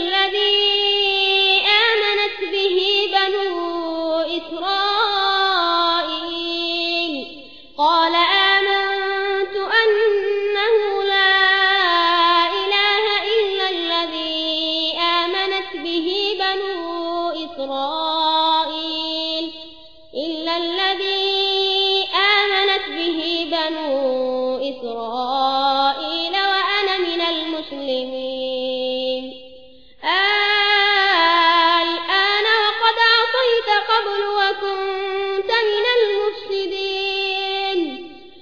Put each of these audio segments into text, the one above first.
الذي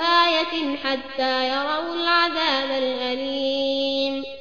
آية حتى يروا العذاب الأليم.